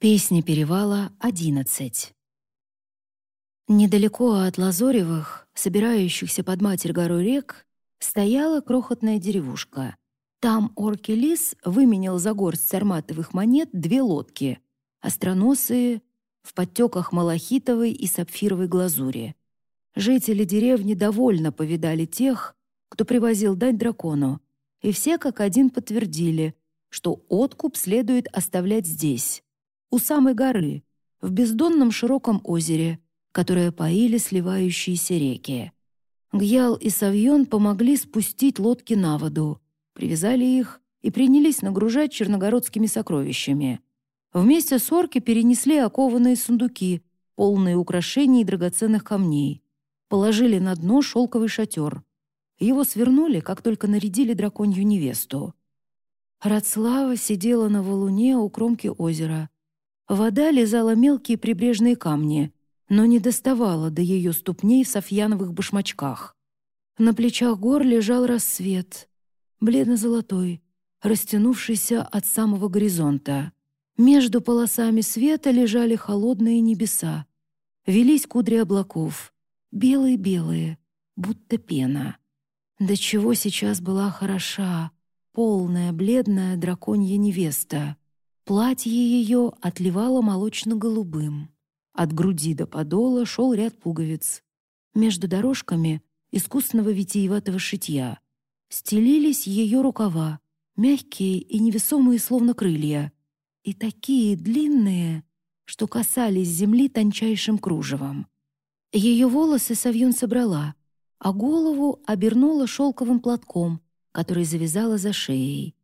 Песня перевала 11. Недалеко от Лазоревых, собирающихся под Матерь гору рек, стояла крохотная деревушка. Там Орки-Лис выменял за горсть сарматовых монет две лодки, остроносые, в подтеках малахитовой и сапфировой глазури. Жители деревни довольно повидали тех, кто привозил дать дракону, и все как один подтвердили, что откуп следует оставлять здесь, у самой горы, в бездонном широком озере, которое поили сливающиеся реки. Гьял и Савьон помогли спустить лодки на воду, привязали их и принялись нагружать черногородскими сокровищами. Вместе с орки перенесли окованные сундуки, полные украшений и драгоценных камней. Положили на дно шелковый шатер. Его свернули, как только нарядили драконью невесту. Радслава сидела на валуне у кромки озера — Вода лизала мелкие прибрежные камни, но не доставала до ее ступней в софьяновых башмачках. На плечах гор лежал рассвет, бледно-золотой, растянувшийся от самого горизонта. Между полосами света лежали холодные небеса. Велись кудри облаков, белые-белые, будто пена. До чего сейчас была хороша, полная, бледная драконья невеста — Платье ее отливало молочно-голубым. От груди до подола шел ряд пуговиц. Между дорожками искусного витиеватого шитья стелились ее рукава, мягкие и невесомые, словно крылья, и такие длинные, что касались земли тончайшим кружевом. Ее волосы Савьон собрала, а голову обернула шелковым платком, который завязала за шеей.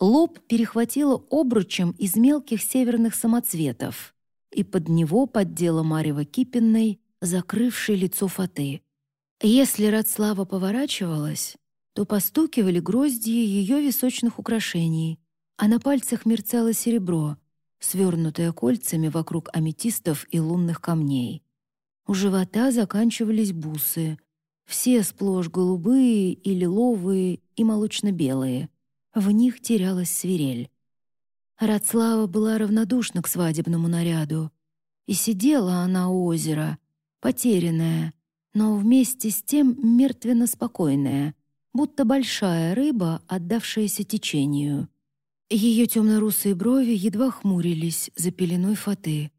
Лоб перехватило обручем из мелких северных самоцветов, и под него поддела Марева Кипиной, закрывшей лицо фаты. Если Радслава поворачивалась, то постукивали грозди ее височных украшений, а на пальцах мерцало серебро, свернутое кольцами вокруг аметистов и лунных камней. У живота заканчивались бусы, все сплошь голубые и лиловые и молочно-белые — в них терялась свирель. Радслава была равнодушна к свадебному наряду. И сидела она у озера, потерянная, но вместе с тем мертвенно спокойная, будто большая рыба, отдавшаяся течению. Ее темно-русые брови едва хмурились за пеленой фаты.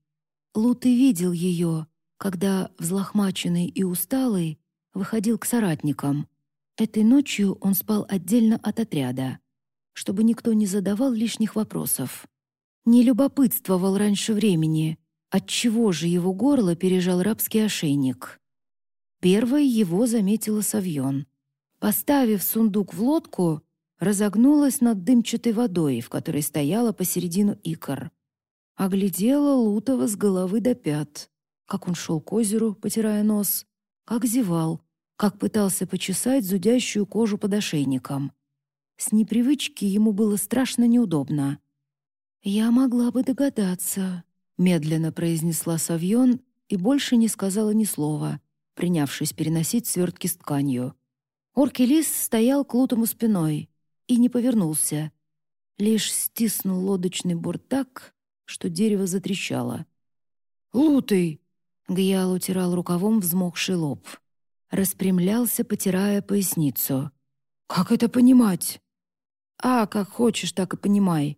Лутый видел ее, когда, взлохмаченный и усталый, выходил к соратникам. Этой ночью он спал отдельно от отряда чтобы никто не задавал лишних вопросов. Не любопытствовал раньше времени, отчего же его горло пережал рабский ошейник. Первой его заметила Савьон. Поставив сундук в лодку, разогнулась над дымчатой водой, в которой стояла посередину икор. Оглядела Лутова с головы до пят, как он шел к озеру, потирая нос, как зевал, как пытался почесать зудящую кожу под ошейником. С непривычки ему было страшно неудобно. «Я могла бы догадаться», — медленно произнесла Савьон и больше не сказала ни слова, принявшись переносить свертки с тканью. Оркелис стоял к Лутому спиной и не повернулся, лишь стиснул лодочный борт так, что дерево затрещало. «Лутый!» — Гьял утирал рукавом взмокший лоб. Распрямлялся, потирая поясницу. «Как это понимать?» «А, как хочешь, так и понимай».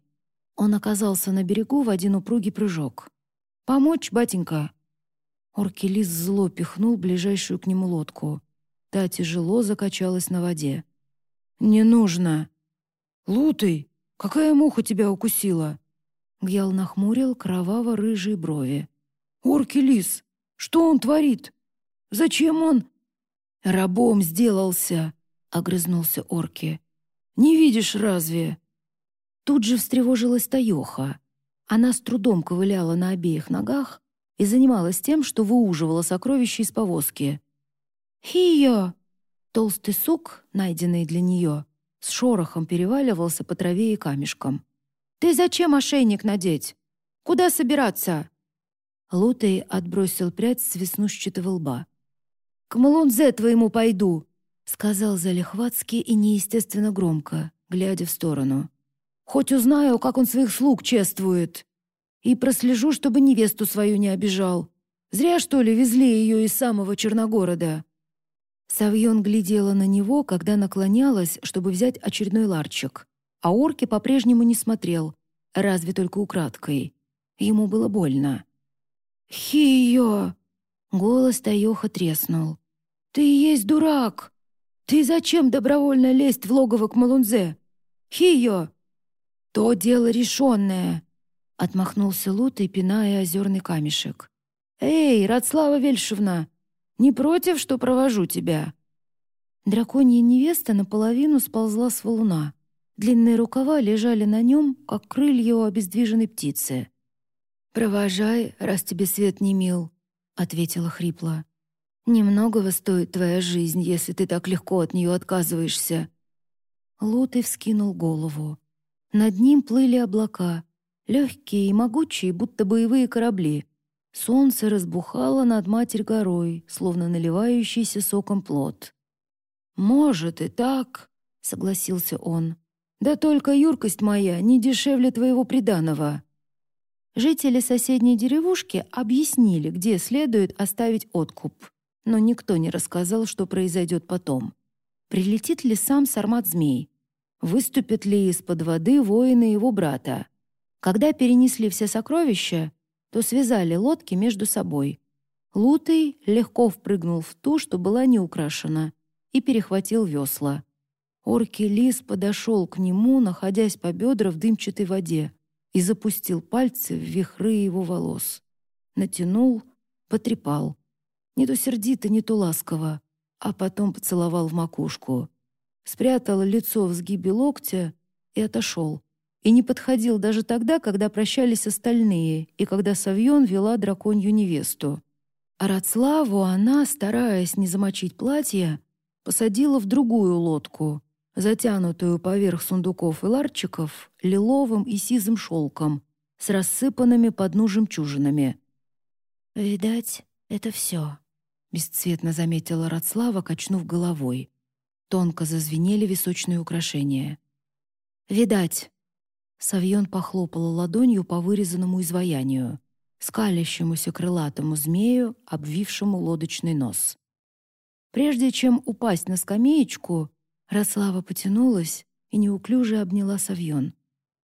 Он оказался на берегу в один упругий прыжок. «Помочь, батенька?» Оркелис зло пихнул ближайшую к нему лодку. Та тяжело закачалась на воде. «Не нужно!» «Лутый, какая муха тебя укусила?» Гьял нахмурил кроваво-рыжие брови. «Оркелис, что он творит? Зачем он...» «Рабом сделался!» — огрызнулся Орки. Не видишь разве?» Тут же встревожилась Таёха. Она с трудом ковыляла на обеих ногах и занималась тем, что выуживала сокровища из повозки. «Хио!» Толстый сук, найденный для нее, с шорохом переваливался по траве и камешкам. «Ты зачем ошейник надеть? Куда собираться?» Лутей отбросил прядь с веснушчатого лба. «К Малунзе твоему пойду!» Сказал Залихватский и неестественно громко, глядя в сторону. «Хоть узнаю, как он своих слуг чествует!» И прослежу, чтобы невесту свою не обижал. Зря, что ли, везли ее из самого Черногорода». Савьон глядела на него, когда наклонялась, чтобы взять очередной ларчик. А Орки по-прежнему не смотрел, разве только украдкой. Ему было больно. «Хио!» — голос Таёха треснул. «Ты есть дурак! Ты зачем добровольно лезть в логово к Малунзе? Хио!» «То дело решенное!» — отмахнулся Лут и пиная озерный камешек. «Эй, Радслава Вельшевна, не против, что провожу тебя?» Драконья невеста наполовину сползла с валуна. Длинные рукава лежали на нем, как крылья у обездвиженной птицы. «Провожай, раз тебе свет не мил», — ответила хрипло. «Немногого стоит твоя жизнь, если ты так легко от нее отказываешься». Лотый вскинул голову. Над ним плыли облака, легкие и могучие, будто боевые корабли. Солнце разбухало над Матерь горой, словно наливающийся соком плод. «Может и так», — согласился он. «Да только юркость моя не дешевле твоего приданого». Жители соседней деревушки объяснили, где следует оставить откуп, но никто не рассказал, что произойдет потом. Прилетит ли сам Сармат-змей? Выступят ли из-под воды воины его брата? Когда перенесли все сокровища, то связали лодки между собой. Лутый легко впрыгнул в ту, что была не украшена, и перехватил весла. Орки лис подошел к нему, находясь по бедра в дымчатой воде, и запустил пальцы в вихры его волос. Натянул, потрепал. Не то сердито, не то ласково, а потом поцеловал в макушку. Спрятал лицо в сгибе локтя и отошел. И не подходил даже тогда, когда прощались остальные, и когда Савьон вела драконью невесту. А Рацлаву она, стараясь не замочить платье, посадила в другую лодку, затянутую поверх сундуков и ларчиков лиловым и сизым шелком с рассыпанными по дну жемчужинами. «Видать, это все», — бесцветно заметила Рацлава, качнув головой. Тонко зазвенели височные украшения. «Видать!» Савьон похлопала ладонью по вырезанному изваянию, скалящемуся крылатому змею, обвившему лодочный нос. Прежде чем упасть на скамеечку, Рослава потянулась и неуклюже обняла Савьон.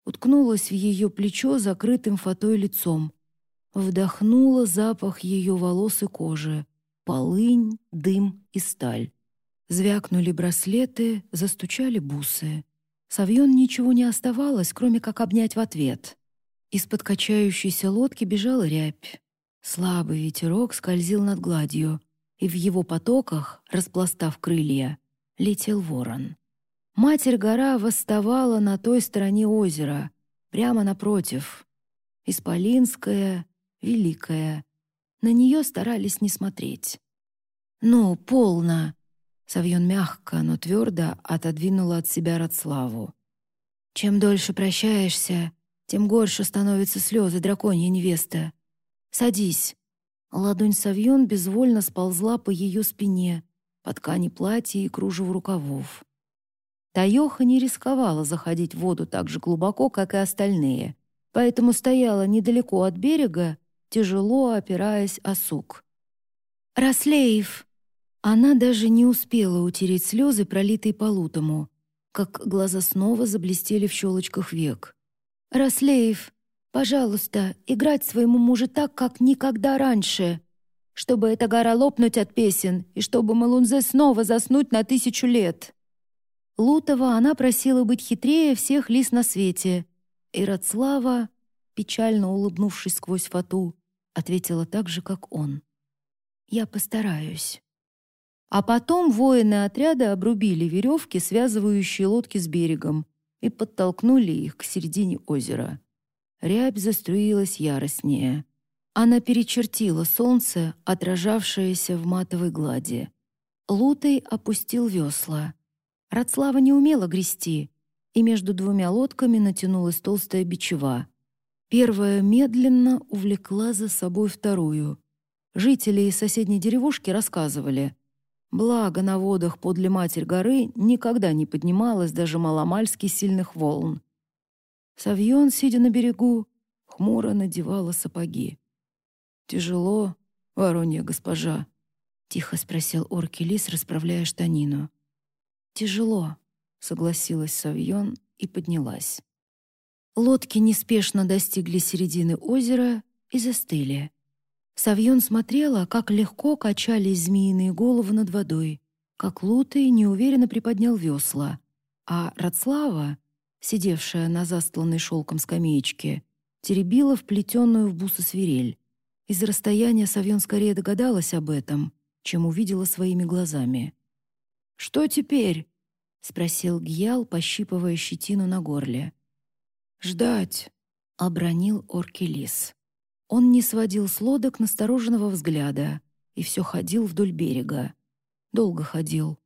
Уткнулась в ее плечо закрытым фатой лицом. Вдохнула запах ее волос и кожи, полынь, дым и сталь. Звякнули браслеты, застучали бусы. Савьон ничего не оставалось, кроме как обнять в ответ. Из-под качающейся лодки бежала рябь. Слабый ветерок скользил над гладью — и в его потоках, распластав крылья, летел ворон. Матерь-гора восставала на той стороне озера, прямо напротив. Исполинская, великая. На нее старались не смотреть. «Ну, полно!» Савьон мягко, но твердо отодвинула от себя Радславу. «Чем дольше прощаешься, тем горше становятся слезы драконья невеста. Садись, Ладонь Савьон безвольно сползла по ее спине, по ткани платья и кружеву рукавов. Таёха не рисковала заходить в воду так же глубоко, как и остальные, поэтому стояла недалеко от берега, тяжело опираясь о сук. «Раслеев!» Она даже не успела утереть слезы, пролитые по лутому, как глаза снова заблестели в щелочках век. «Раслеев, Пожалуйста, играть своему мужу так, как никогда раньше, чтобы эта гора лопнуть от песен и чтобы Малунзе снова заснуть на тысячу лет. Лутова она просила быть хитрее всех лис на свете, и Радслава, печально улыбнувшись сквозь фату, ответила так же, как он. «Я постараюсь». А потом воины отряда обрубили веревки, связывающие лодки с берегом, и подтолкнули их к середине озера. Рябь заструилась яростнее. Она перечертила солнце, отражавшееся в матовой глади. Лутый опустил весла. Радслава не умела грести, и между двумя лодками натянулась толстая бичева. Первая медленно увлекла за собой вторую. Жители из соседней деревушки рассказывали. Благо на водах подле Матерь горы никогда не поднималось даже маломальски сильных волн. Савьон, сидя на берегу, хмуро надевала сапоги. «Тяжело, воронья госпожа?» — тихо спросил орки лис, расправляя штанину. «Тяжело», — согласилась Савьон и поднялась. Лодки неспешно достигли середины озера и застыли. Савьон смотрела, как легко качались змеиные головы над водой, как Лутый неуверенно приподнял весла, а Рацлава, сидевшая на застланной шелком скамеечке, теребила вплетенную в бусы свирель. Из расстояния Савьон скорее догадалась об этом, чем увидела своими глазами. «Что теперь?» — спросил Гьял, пощипывая щетину на горле. «Ждать», — обронил Оркелис. Он не сводил с лодок настороженного взгляда и все ходил вдоль берега. Долго ходил.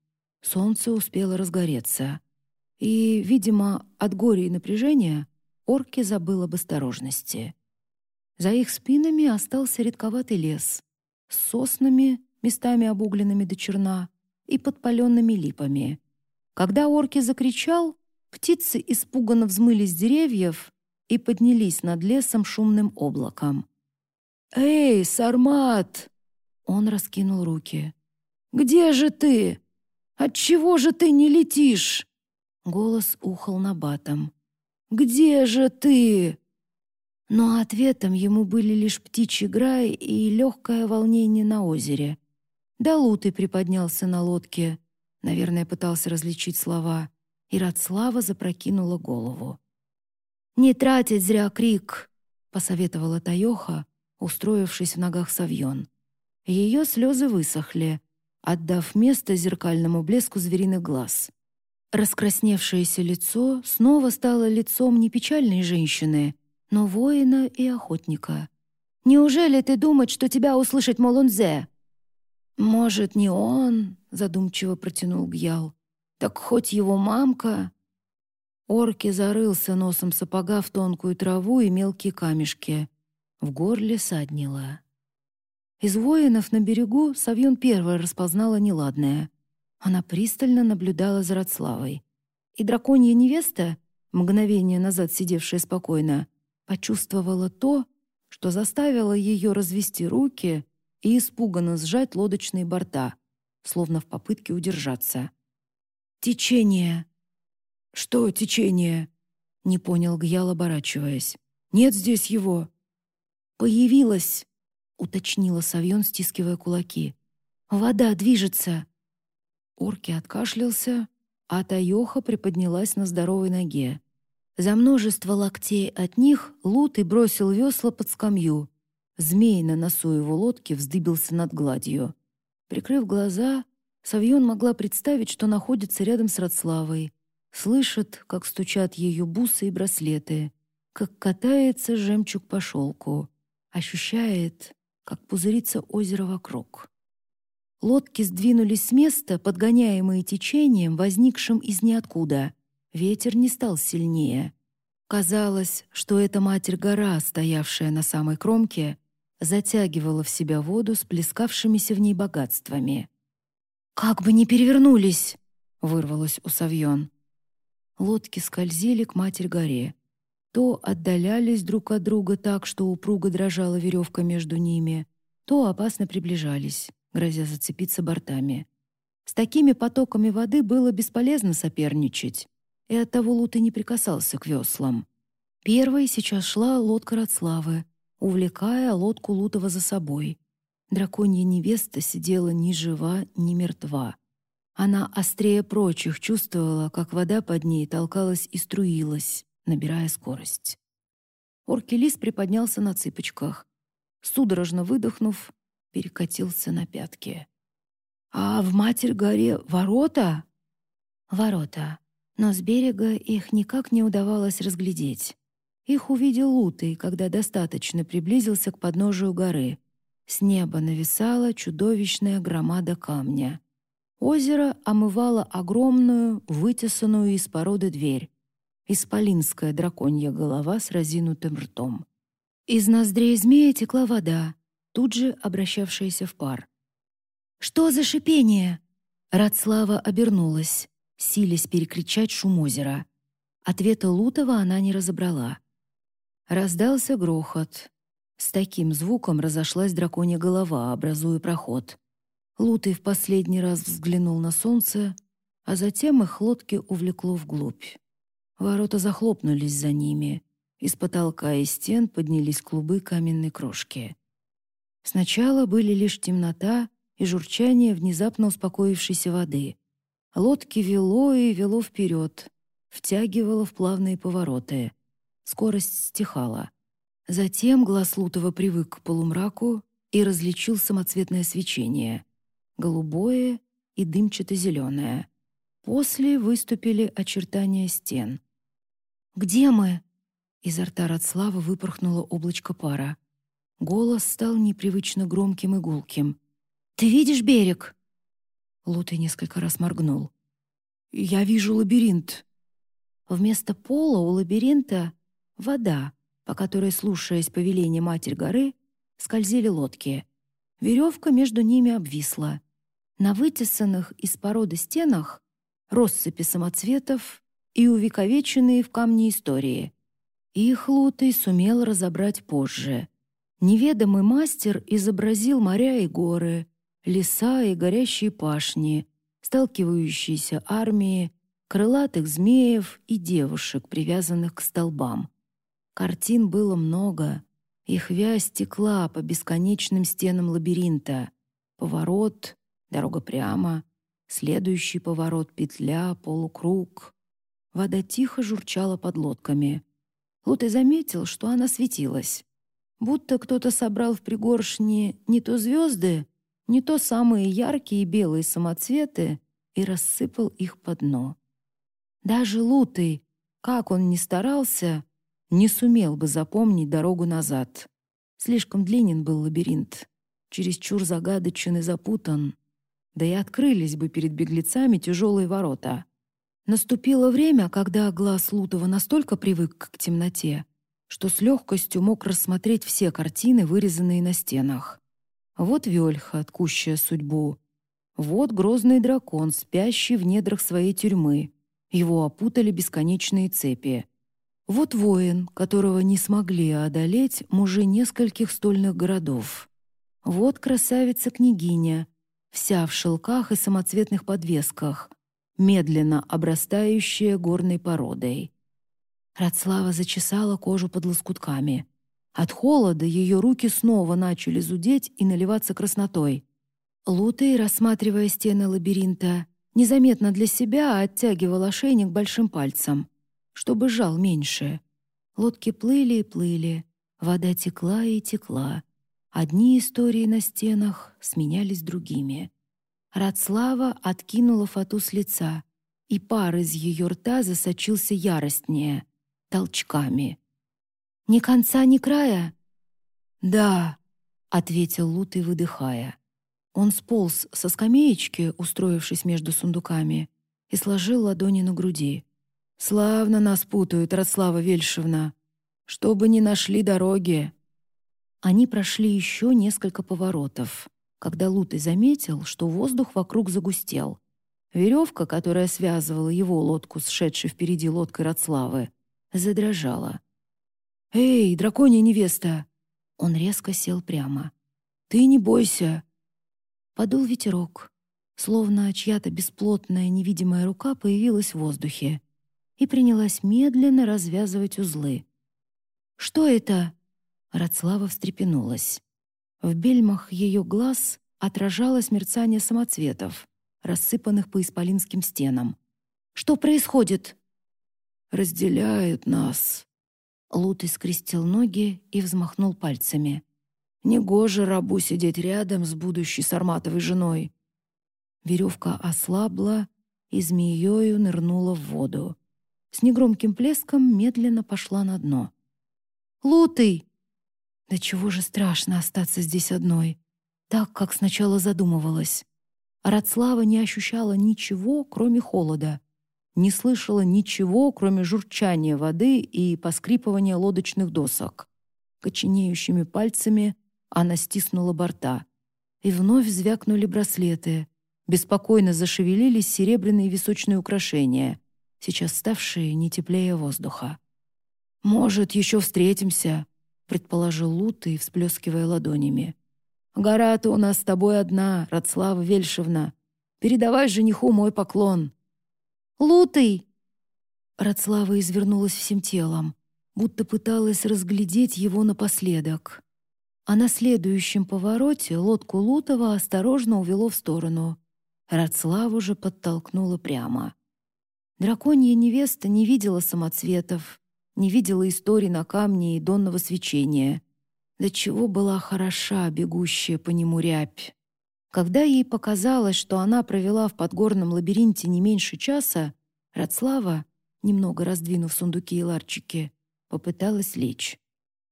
Солнце успело разгореться. И, видимо, от горя и напряжения орки забыл об осторожности. За их спинами остался редковатый лес с соснами, местами обугленными до черна, и подпаленными липами. Когда орки закричал, птицы испуганно взмыли с деревьев и поднялись над лесом шумным облаком. «Эй, Сармат!» Он раскинул руки. «Где же ты? Отчего же ты не летишь?» Голос ухал на батом. «Где же ты?» Но ответом ему были лишь птичий грай и легкое волнение на озере. Да Лутый приподнялся на лодке, наверное, пытался различить слова, и Радслава запрокинула голову. «Не тратить зря крик!» — посоветовала Таёха, устроившись в ногах Савьон. Ее слезы высохли, отдав место зеркальному блеску звериных глаз. Раскрасневшееся лицо снова стало лицом не печальной женщины, но воина и охотника. «Неужели ты думаешь, что тебя услышит Молунзе?» «Может, не он?» — задумчиво протянул Гьял. «Так хоть его мамка...» Орки зарылся носом сапога в тонкую траву и мелкие камешки. В горле саднило. Из воинов на берегу Савьон первая распознала неладное. Она пристально наблюдала за Радславой. И драконья невеста, мгновение назад сидевшая спокойно, почувствовала то, что заставило ее развести руки и испуганно сжать лодочные борта, словно в попытке удержаться. «Течение!» «Что течение?» — не понял Гьял, оборачиваясь. «Нет здесь его!» «Появилась!» — уточнила Савьон, стискивая кулаки. «Вода движется!» Орки откашлялся, а Таёха приподнялась на здоровой ноге. За множество локтей от них Лут и бросил весла под скамью. Змей на носу его лодки вздыбился над гладью. Прикрыв глаза, Савьон могла представить, что находится рядом с Радславой, слышит, как стучат ее бусы и браслеты, как катается жемчуг по шелку ощущает, как пузырится озеро вокруг. Лодки сдвинулись с места, подгоняемые течением, возникшим из ниоткуда. Ветер не стал сильнее. Казалось, что эта матерь-гора, стоявшая на самой кромке, затягивала в себя воду с плескавшимися в ней богатствами. «Как бы не перевернулись!» — вырвалось у Савьон. Лодки скользили к Матерь-горе то отдалялись друг от друга так, что упруго дрожала веревка между ними, то опасно приближались, грозя зацепиться бортами. С такими потоками воды было бесполезно соперничать, и оттого Лут и не прикасался к веслам. Первой сейчас шла лодка Радславы, увлекая лодку Лутова за собой. Драконья невеста сидела ни жива, ни мертва. Она острее прочих чувствовала, как вода под ней толкалась и струилась, набирая скорость. Оркелис приподнялся на цыпочках. Судорожно выдохнув, перекатился на пятки. «А в Матерь-горе ворота?» «Ворота. Но с берега их никак не удавалось разглядеть. Их увидел Лутый, когда достаточно приблизился к подножию горы. С неба нависала чудовищная громада камня. Озеро омывало огромную, вытесанную из породы дверь исполинская драконья голова с разинутым ртом. Из ноздрей змея текла вода, тут же обращавшаяся в пар. «Что за шипение?» Радслава обернулась, силясь перекричать шум озера. Ответа Лутова она не разобрала. Раздался грохот. С таким звуком разошлась драконья голова, образуя проход. Лутый в последний раз взглянул на солнце, а затем их лодки увлекло вглубь. Ворота захлопнулись за ними. Из потолка и стен поднялись клубы каменной крошки. Сначала были лишь темнота и журчание внезапно успокоившейся воды. Лодки вело и вело вперед, втягивало в плавные повороты. Скорость стихала. Затем глаз Лутова привык к полумраку и различил самоцветное свечение — голубое и дымчато-зеленое. После выступили очертания стен. «Где мы?» Изо рта Радслава выпорхнуло облачко пара. Голос стал непривычно громким и гулким. «Ты видишь берег?» Лутый несколько раз моргнул. «Я вижу лабиринт». Вместо пола у лабиринта — вода, по которой, слушаясь повеления Матерь горы, скользили лодки. Веревка между ними обвисла. На вытесанных из породы стенах россыпи самоцветов и увековеченные в камне истории. Их Лутый сумел разобрать позже. Неведомый мастер изобразил моря и горы, леса и горящие пашни, сталкивающиеся армии, крылатых змеев и девушек, привязанных к столбам. Картин было много. Их вязь текла по бесконечным стенам лабиринта. Поворот, дорога прямо, следующий поворот, петля, полукруг. Вода тихо журчала под лодками. Лутай заметил, что она светилась. Будто кто-то собрал в пригоршни не то звезды, не то самые яркие белые самоцветы и рассыпал их по дно. Даже Лутый, как он ни старался, не сумел бы запомнить дорогу назад. Слишком длинен был лабиринт, чересчур загадочен и запутан. Да и открылись бы перед беглецами тяжелые ворота. Наступило время, когда глаз Лутова настолько привык к темноте, что с легкостью мог рассмотреть все картины, вырезанные на стенах. Вот Вельха, откущая судьбу. Вот грозный дракон, спящий в недрах своей тюрьмы. Его опутали бесконечные цепи. Вот воин, которого не смогли одолеть мужи нескольких стольных городов. Вот красавица-княгиня, вся в шелках и самоцветных подвесках, медленно обрастающая горной породой. Радслава зачесала кожу под лоскутками. От холода ее руки снова начали зудеть и наливаться краснотой. Лутей, рассматривая стены лабиринта, незаметно для себя оттягивал ошейник большим пальцем, чтобы жал меньше. Лодки плыли и плыли, вода текла и текла. Одни истории на стенах сменялись другими. Радслава откинула фату с лица, и пар из ее рта засочился яростнее, толчками. «Ни конца, ни края?» «Да», — ответил Лутый, выдыхая. Он сполз со скамеечки, устроившись между сундуками, и сложил ладони на груди. «Славно нас путают, Радслава Вельшевна. Чтобы не нашли дороги». Они прошли еще несколько поворотов когда Лутый заметил, что воздух вокруг загустел. Веревка, которая связывала его лодку с шедшей впереди лодкой Радславы, задрожала. «Эй, драконья невеста!» Он резко сел прямо. «Ты не бойся!» Подул ветерок, словно чья-то бесплотная невидимая рука появилась в воздухе и принялась медленно развязывать узлы. «Что это?» Радслава встрепенулась. В бельмах ее глаз отражалось мерцание самоцветов, рассыпанных по исполинским стенам. «Что происходит?» «Разделяют нас». Лут скрестил ноги и взмахнул пальцами. «Негоже рабу сидеть рядом с будущей сарматовой женой». Веревка ослабла и змеёю нырнула в воду. С негромким плеском медленно пошла на дно. «Лутый!» Да чего же страшно остаться здесь одной, так, как сначала задумывалась. Радслава не ощущала ничего, кроме холода, не слышала ничего, кроме журчания воды и поскрипывания лодочных досок. Коченеющими пальцами она стиснула борта. И вновь звякнули браслеты. Беспокойно зашевелились серебряные височные украшения, сейчас ставшие не теплее воздуха. «Может, еще встретимся», — предположил Лутый, всплескивая ладонями. «Гора-то у нас с тобой одна, Радслава Вельшевна. Передавай жениху мой поклон». «Лутый!» Радслава извернулась всем телом, будто пыталась разглядеть его напоследок. А на следующем повороте лодку Лутова осторожно увело в сторону. Радславу же подтолкнула прямо. Драконья невеста не видела самоцветов, не видела историй на камне и донного свечения. До чего была хороша бегущая по нему рябь. Когда ей показалось, что она провела в подгорном лабиринте не меньше часа, Радслава, немного раздвинув сундуки и ларчики, попыталась лечь.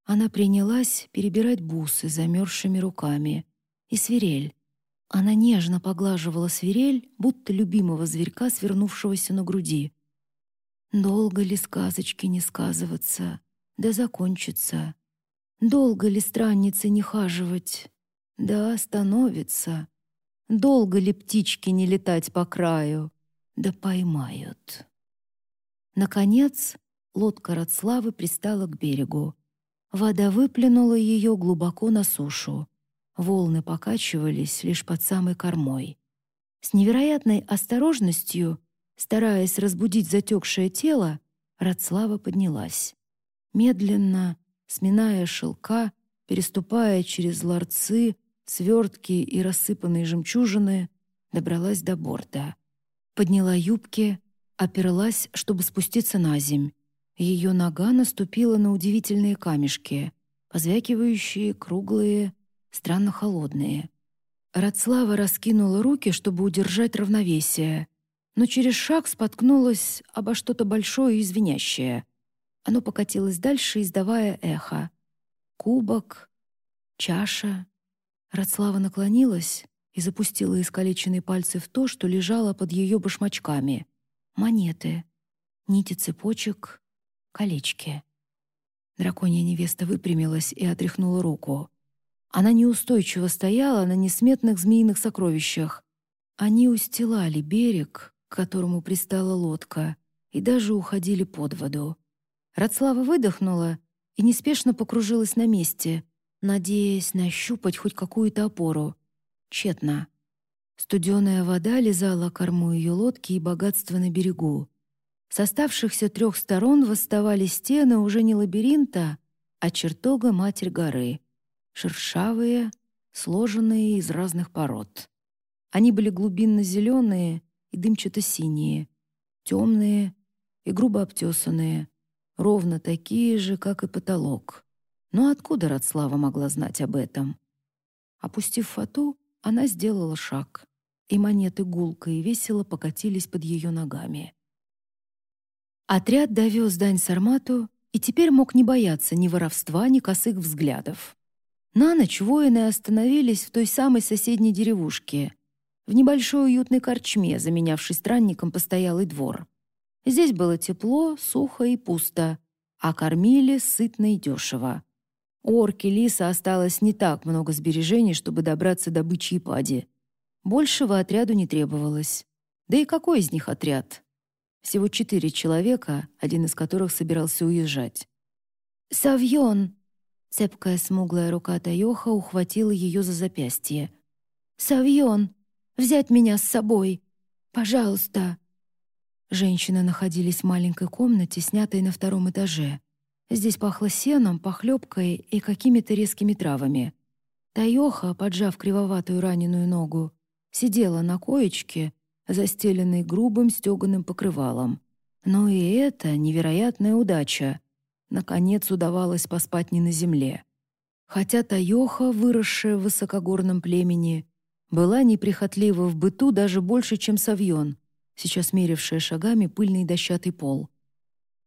Она принялась перебирать бусы замерзшими руками и свирель. Она нежно поглаживала свирель, будто любимого зверька, свернувшегося на груди. Долго ли сказочки не сказываться, да закончится? Долго ли странницы не хаживать, да остановится? Долго ли птички не летать по краю, да поймают? Наконец, лодка Радславы пристала к берегу. Вода выплюнула ее глубоко на сушу. Волны покачивались лишь под самой кормой. С невероятной осторожностью Стараясь разбудить затекшее тело, Радслава поднялась. Медленно, сминая шелка, переступая через ларцы, свертки и рассыпанные жемчужины, добралась до борта. Подняла юбки, оперлась, чтобы спуститься на земь. Ее нога наступила на удивительные камешки, позвякивающие, круглые, странно холодные. Радслава раскинула руки, чтобы удержать равновесие, но через шаг споткнулась обо что-то большое и звенящее. Оно покатилось дальше, издавая эхо. Кубок, чаша. Радслава наклонилась и запустила искалеченные пальцы в то, что лежало под ее башмачками. Монеты, нити цепочек, колечки. Драконья невеста выпрямилась и отряхнула руку. Она неустойчиво стояла на несметных змеиных сокровищах. Они устилали берег, к которому пристала лодка, и даже уходили под воду. Радслава выдохнула и неспешно покружилась на месте, надеясь нащупать хоть какую-то опору. Тщетно. Студеная вода лизала корму ее лодки и богатство на берегу. С оставшихся трех сторон восставали стены уже не лабиринта, а чертога Матерь горы. Шершавые, сложенные из разных пород. Они были глубинно-зеленые и дымчато-синие, темные и грубо обтесанные, ровно такие же, как и потолок. Но откуда Радслава могла знать об этом? Опустив фату, она сделала шаг, и монеты гулко и весело покатились под ее ногами. Отряд довез дань Сармату и теперь мог не бояться ни воровства, ни косых взглядов. На ночь воины остановились в той самой соседней деревушке, в небольшой уютной корчме, заменявшей странником постоялый двор. Здесь было тепло, сухо и пусто, а кормили сытно и дешево. У орки Лиса осталось не так много сбережений, чтобы добраться до бычьей пади. Большего отряду не требовалось. Да и какой из них отряд? Всего четыре человека, один из которых собирался уезжать. «Савьон!» Цепкая смуглая рука Таёха ухватила ее за запястье. «Савьон! Взять меня с собой! Пожалуйста!» Женщины находились в маленькой комнате, снятой на втором этаже. Здесь пахло сеном, похлебкой и какими-то резкими травами. Таёха, поджав кривоватую раненую ногу, сидела на коечке, застеленной грубым стёганым покрывалом. Но и это невероятная удача. Наконец удавалось поспать не на земле. Хотя Таёха, выросшая в высокогорном племени, была неприхотлива в быту даже больше, чем Савьон, сейчас мерившая шагами пыльный дощатый пол.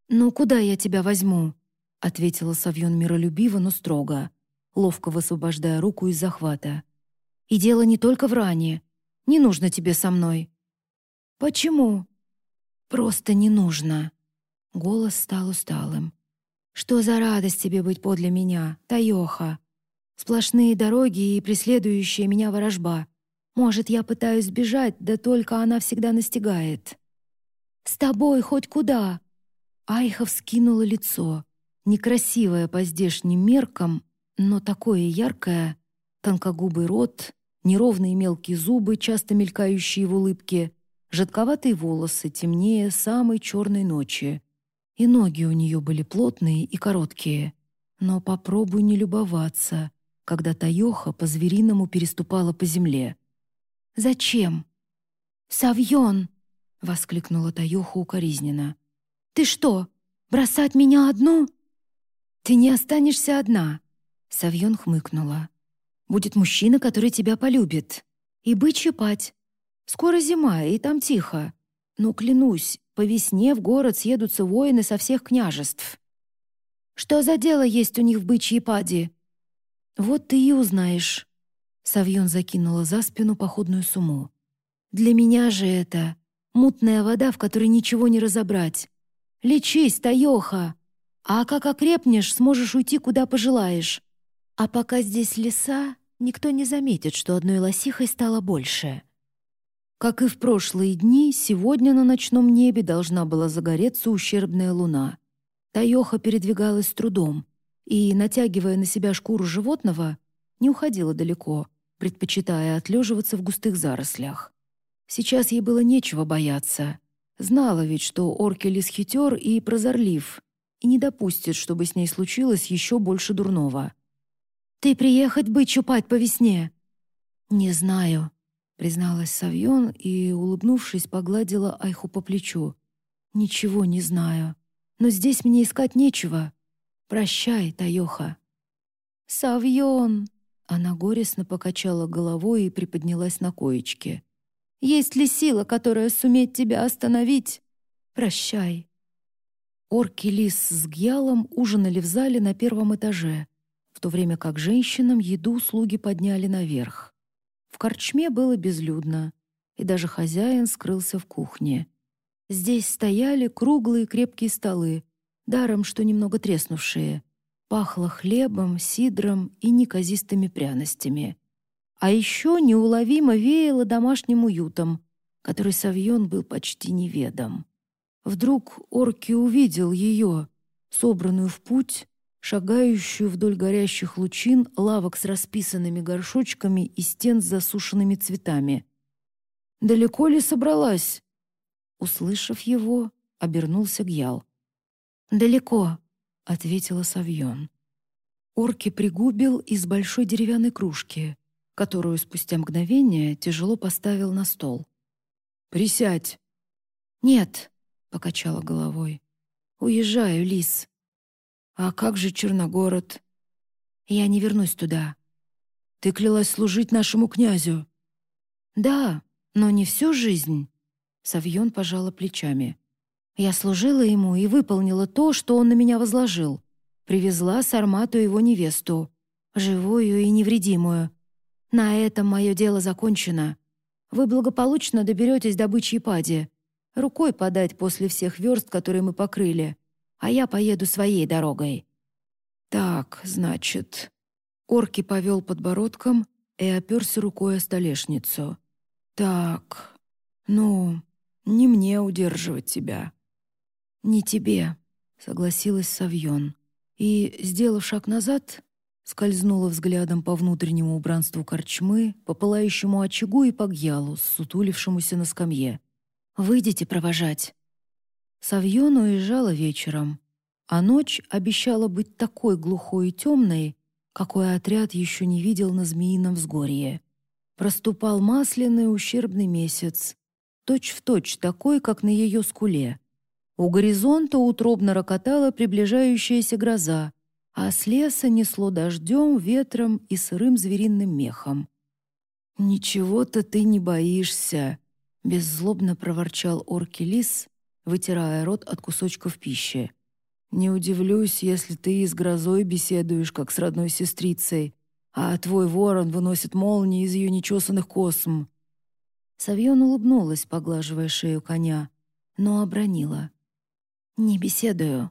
«Ну, куда я тебя возьму?» — ответила Савьон миролюбиво, но строго, ловко высвобождая руку из захвата. «И дело не только в ране. Не нужно тебе со мной». «Почему?» «Просто не нужно». Голос стал усталым. «Что за радость тебе быть подле меня, Таёха? Сплошные дороги и преследующая меня ворожба. Может, я пытаюсь бежать, да только она всегда настигает. «С тобой хоть куда!» Айха вскинула лицо. Некрасивое по здешним меркам, но такое яркое, тонкогубый рот, неровные мелкие зубы, часто мелькающие в улыбке, жидковатые волосы, темнее самой черной ночи. И ноги у нее были плотные и короткие. Но попробуй не любоваться, когда Таёха по-звериному переступала по земле. «Зачем?» «Савьон!» — воскликнула Таёха укоризненно. «Ты что, бросать меня одну?» «Ты не останешься одна!» Савьон хмыкнула. «Будет мужчина, который тебя полюбит. И бычью пать. Скоро зима, и там тихо. Но, клянусь, по весне в город съедутся воины со всех княжеств. Что за дело есть у них в бычьей паде? Вот ты и узнаешь. Савьон закинула за спину походную сумму. Для меня же это мутная вода, в которой ничего не разобрать. Лечись, Таёха! А как окрепнешь, сможешь уйти, куда пожелаешь. А пока здесь леса, никто не заметит, что одной лосихой стало больше. Как и в прошлые дни, сегодня на ночном небе должна была загореться ущербная луна. Таёха передвигалась с трудом и, натягивая на себя шкуру животного, не уходила далеко, предпочитая отлеживаться в густых зарослях. Сейчас ей было нечего бояться. Знала ведь, что Оркелис хитер и прозорлив, и не допустит, чтобы с ней случилось еще больше дурного. «Ты приехать бы чупать по весне?» «Не знаю», призналась Савьон и, улыбнувшись, погладила Айху по плечу. «Ничего не знаю. Но здесь мне искать нечего. Прощай, Таёха». «Савьон!» Она горестно покачала головой и приподнялась на коечке. «Есть ли сила, которая сумеет тебя остановить? Прощай». Орки Лис с Гьялом ужинали в зале на первом этаже, в то время как женщинам еду слуги подняли наверх. В корчме было безлюдно, и даже хозяин скрылся в кухне. Здесь стояли круглые крепкие столы, даром что немного треснувшие. Пахло хлебом, сидром и неказистыми пряностями. А еще неуловимо веяло домашним уютом, который Савьон был почти неведом. Вдруг Орки увидел ее, собранную в путь, шагающую вдоль горящих лучин лавок с расписанными горшочками и стен с засушенными цветами. «Далеко ли собралась?» Услышав его, обернулся Гьял. «Далеко», — ответила Савьон. Орки пригубил из большой деревянной кружки, которую спустя мгновение тяжело поставил на стол. «Присядь!» «Нет», — покачала головой. «Уезжаю, Лис. «А как же Черногород?» «Я не вернусь туда». «Ты клялась служить нашему князю». «Да, но не всю жизнь». Савьон пожала плечами. «Я служила ему и выполнила то, что он на меня возложил. Привезла с Армату его невесту, живую и невредимую. На этом мое дело закончено. Вы благополучно доберетесь до бычьей пади. Рукой подать после всех верст, которые мы покрыли а я поеду своей дорогой». «Так, значит...» Орки повел подбородком и оперся рукой о столешницу. «Так, ну, не мне удерживать тебя». «Не тебе», — согласилась Савьон. И, сделав шаг назад, скользнула взглядом по внутреннему убранству корчмы, по пылающему очагу и по гьялу, сутулившемуся на скамье. «Выйдите провожать». Савьон уезжала вечером, а ночь обещала быть такой глухой и темной, какой отряд еще не видел на Змеином взгорье. Проступал масляный ущербный месяц, точь-в-точь точь такой, как на ее скуле. У горизонта утробно рокотала приближающаяся гроза, а с леса несло дождем, ветром и сырым звериным мехом. «Ничего-то ты не боишься», — беззлобно проворчал орки лис, вытирая рот от кусочков пищи. «Не удивлюсь, если ты с грозой беседуешь, как с родной сестрицей, а твой ворон выносит молнии из ее нечесанных косм». Савьон улыбнулась, поглаживая шею коня, но обронила. «Не беседую».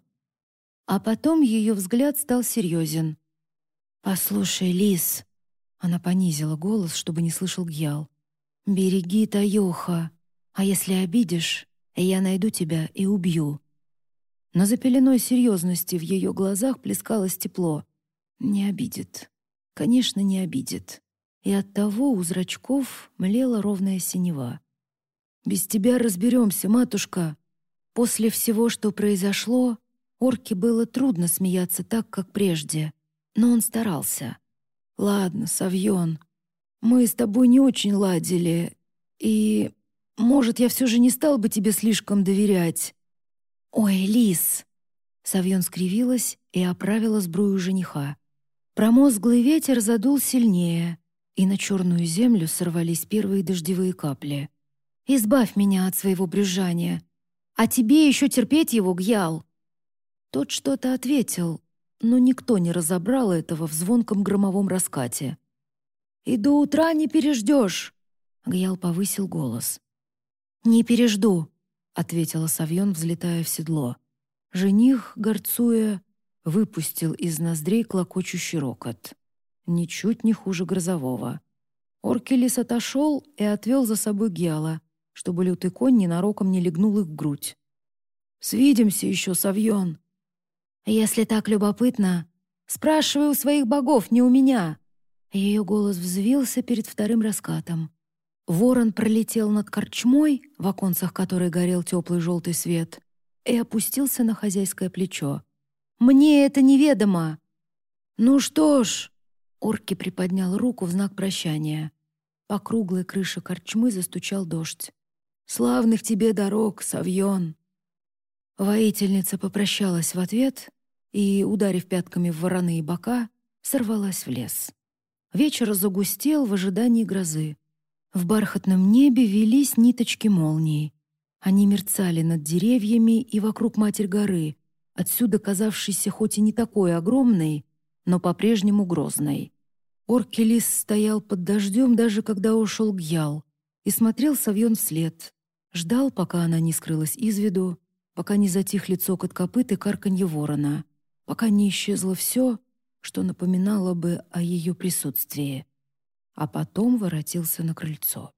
А потом ее взгляд стал серьезен. «Послушай, лис», — она понизила голос, чтобы не слышал Гьял, «береги Таёха, а если обидишь, я найду тебя и убью». но за пеленой серьезности в ее глазах плескалось тепло. Не обидит. Конечно, не обидит. И оттого у зрачков млела ровная синева. «Без тебя разберемся, матушка!» После всего, что произошло, Орке было трудно смеяться так, как прежде, но он старался. «Ладно, Савьон, мы с тобой не очень ладили, и, может, я все же не стал бы тебе слишком доверять». «Ой, Лис!» Савьон скривилась и оправила сбрую жениха. Промозглый ветер задул сильнее, и на черную землю сорвались первые дождевые капли. «Избавь меня от своего брюзжания, а тебе еще терпеть его, Гьял!» Тот что-то ответил, но никто не разобрал этого в звонком громовом раскате. «И до утра не переждешь!» Гьял повысил голос. «Не пережду», — ответила Савьон, взлетая в седло. Жених, горцуя, выпустил из ноздрей клокочущий рокот. Ничуть не хуже грозового. Оркелис отошел и отвел за собой Гиала, чтобы лютый конь ненароком не легнул их в грудь. «Свидимся еще, Савьон!» «Если так любопытно, спрашивай у своих богов, не у меня!» Ее голос взвился перед вторым раскатом. Ворон пролетел над корчмой, в оконцах которой горел теплый желтый свет, и опустился на хозяйское плечо. «Мне это неведомо!» «Ну что ж...» Орки приподнял руку в знак прощания. По круглой крыше корчмы застучал дождь. «Славных тебе дорог, Савьон!» Воительница попрощалась в ответ и, ударив пятками в вороные бока, сорвалась в лес. Вечер загустел в ожидании грозы. В бархатном небе велись ниточки молний. Они мерцали над деревьями и вокруг Матерь горы, отсюда казавшейся хоть и не такой огромной, но по-прежнему грозной. Оркелис стоял под дождем, даже когда ушел Гьял, и смотрел Савьон вслед. Ждал, пока она не скрылась из виду, пока не затих лицо от копыт и карканье ворона, пока не исчезло все, что напоминало бы о ее присутствии. А потом воротился на крыльцо.